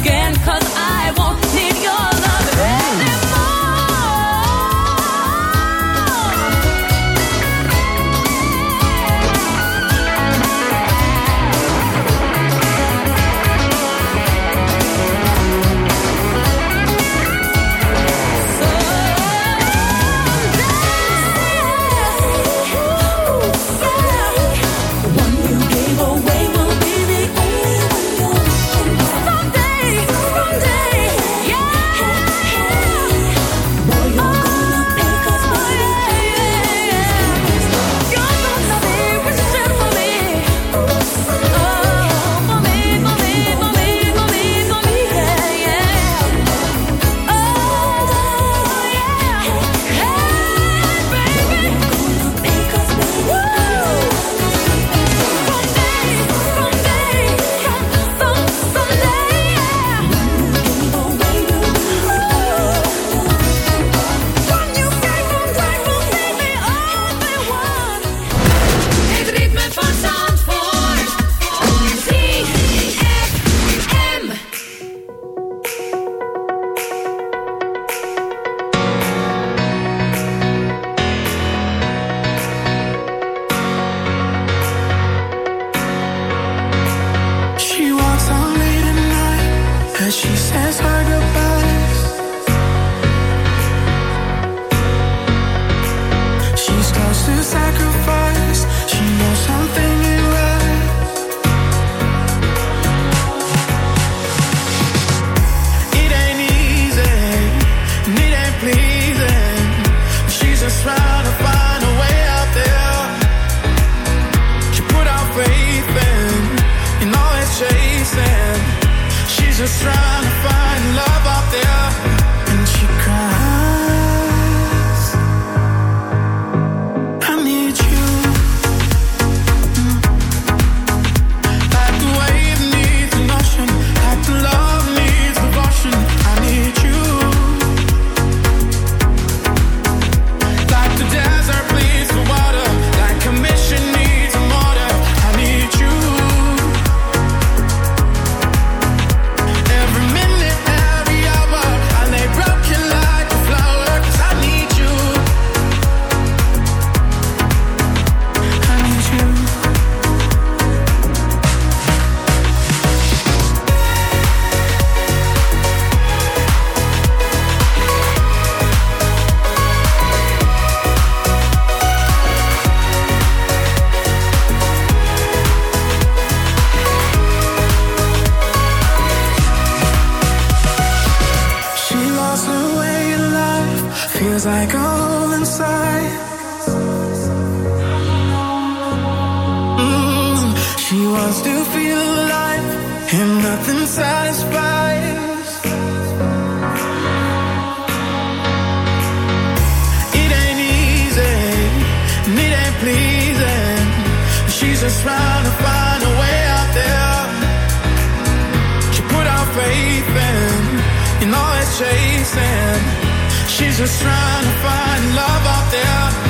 again. Cause She wants to feel alive, and nothing satisfies. It ain't easy, and it ain't pleasing. She's just trying to find a way out there. She put our faith in, in all it's chasing. She's just trying to find love out there.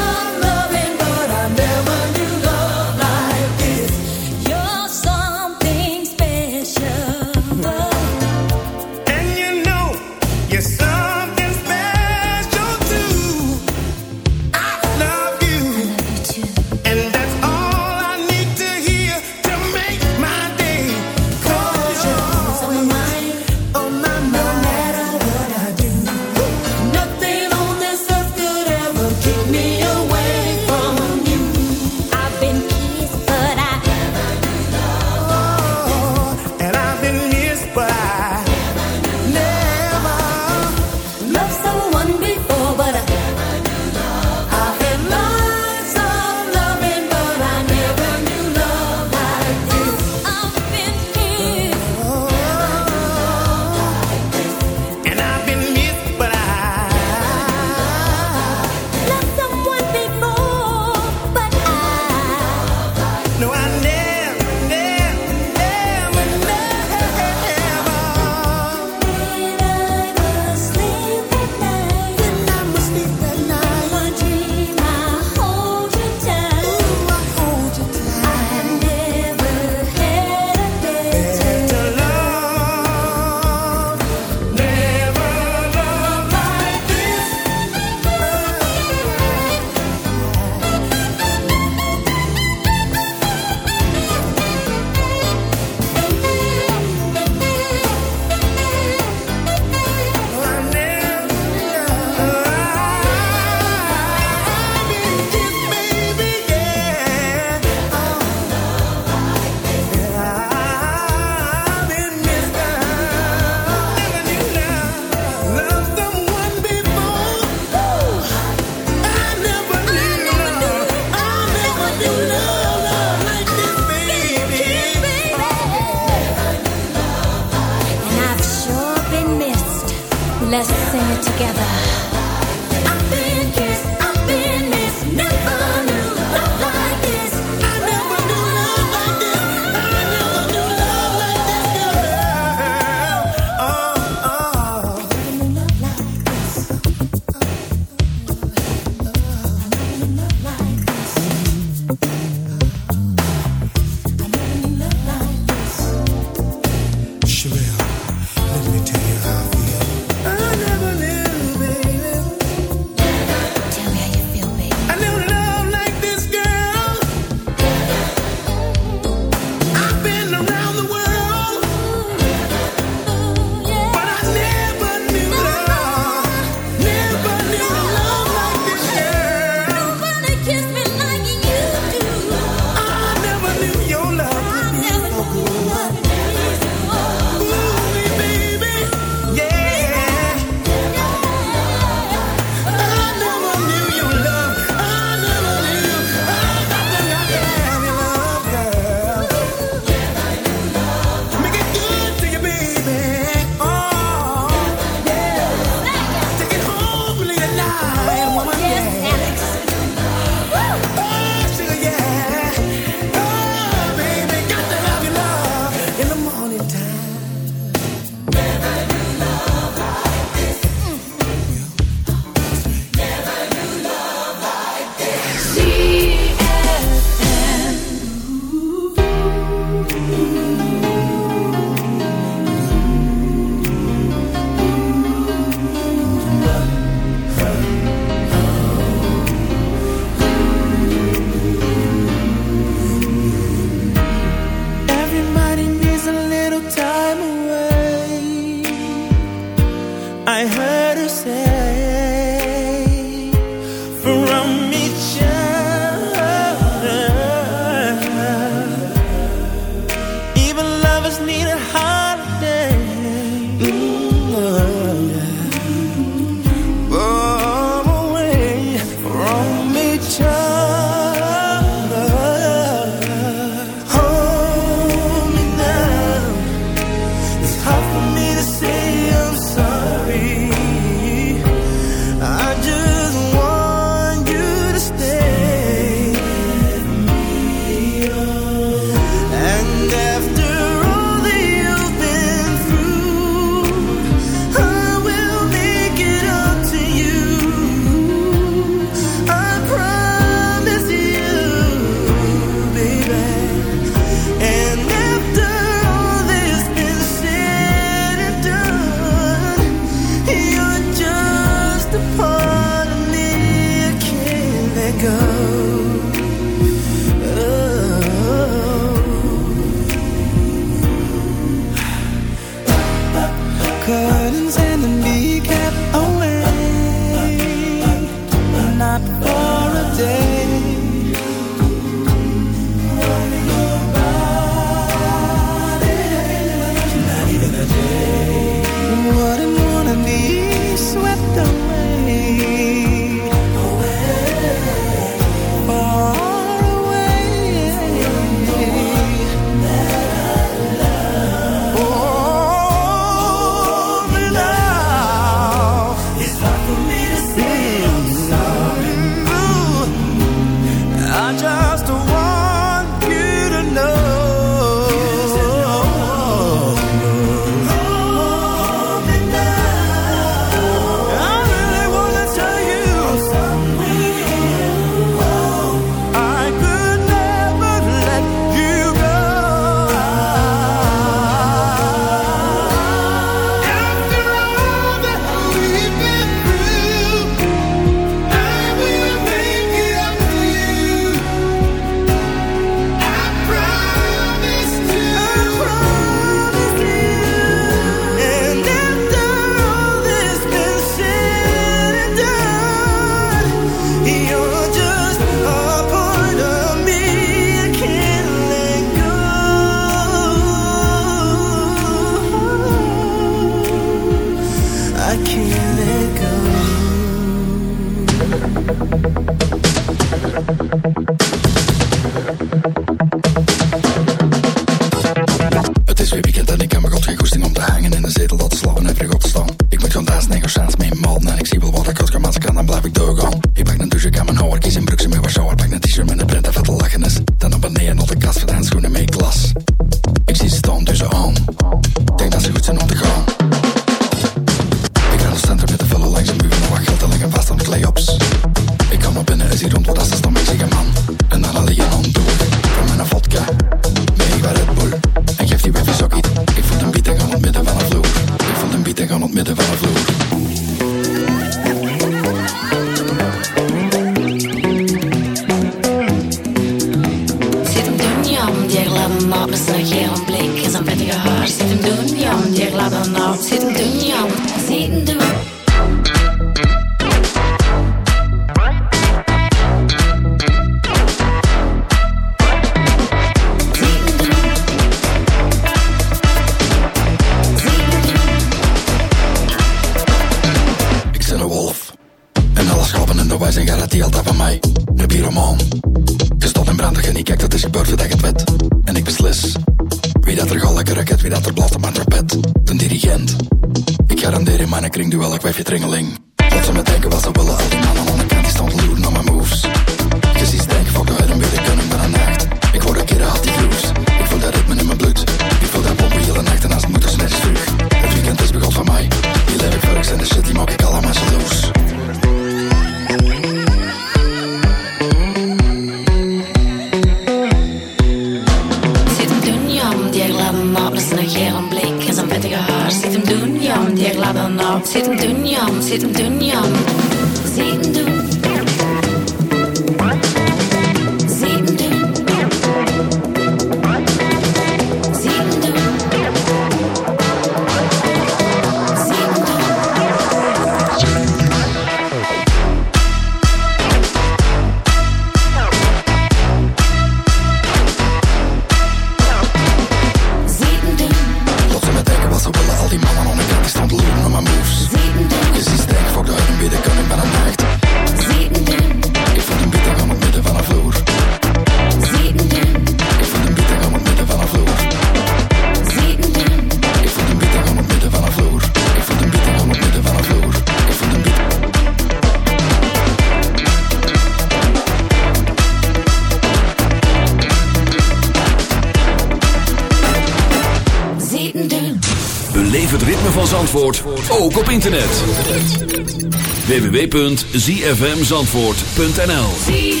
www.zfmzandvoort.nl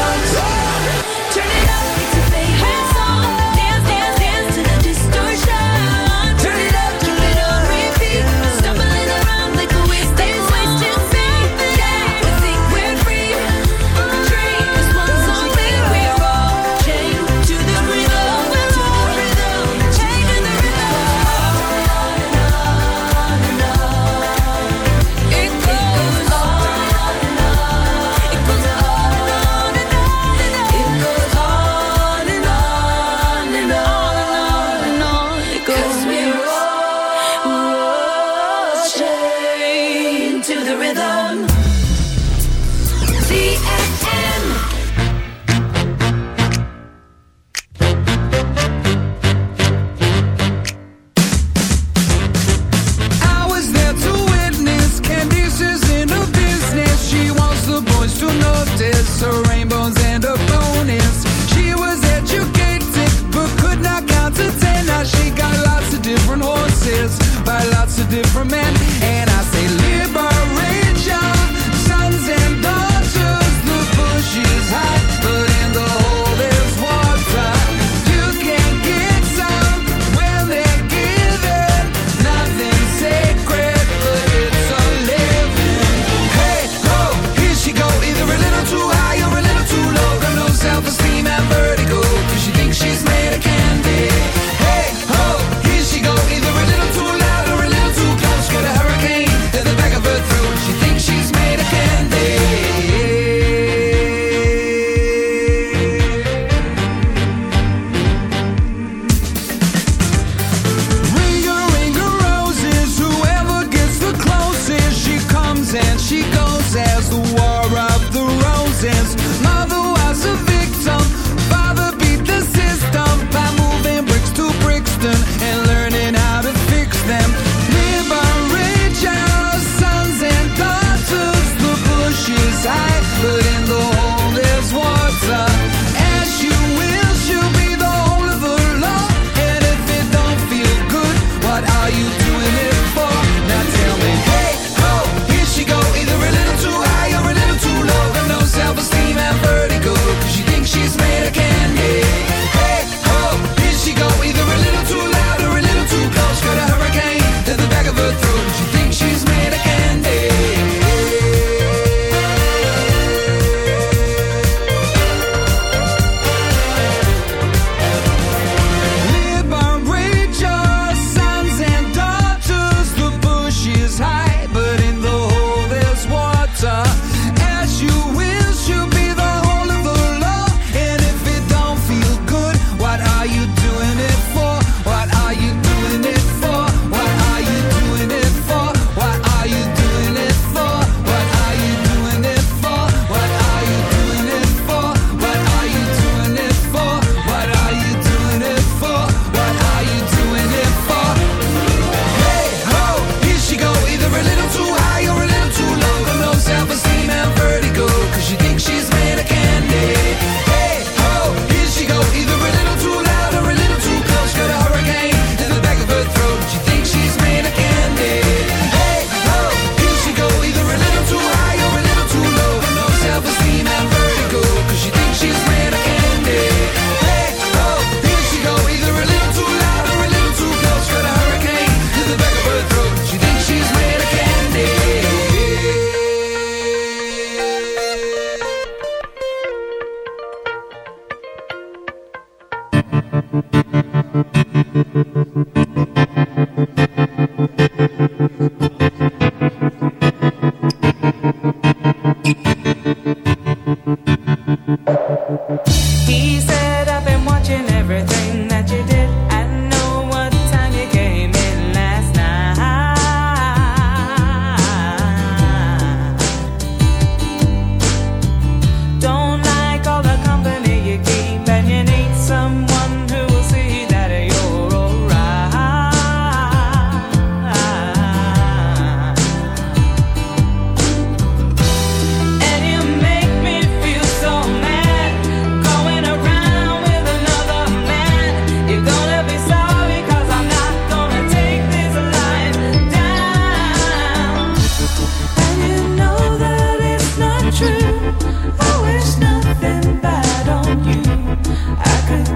I could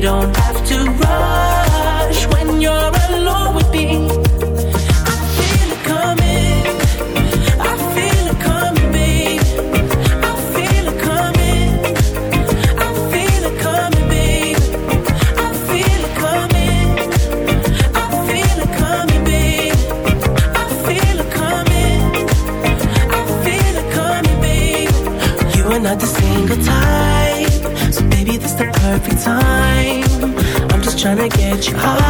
don't I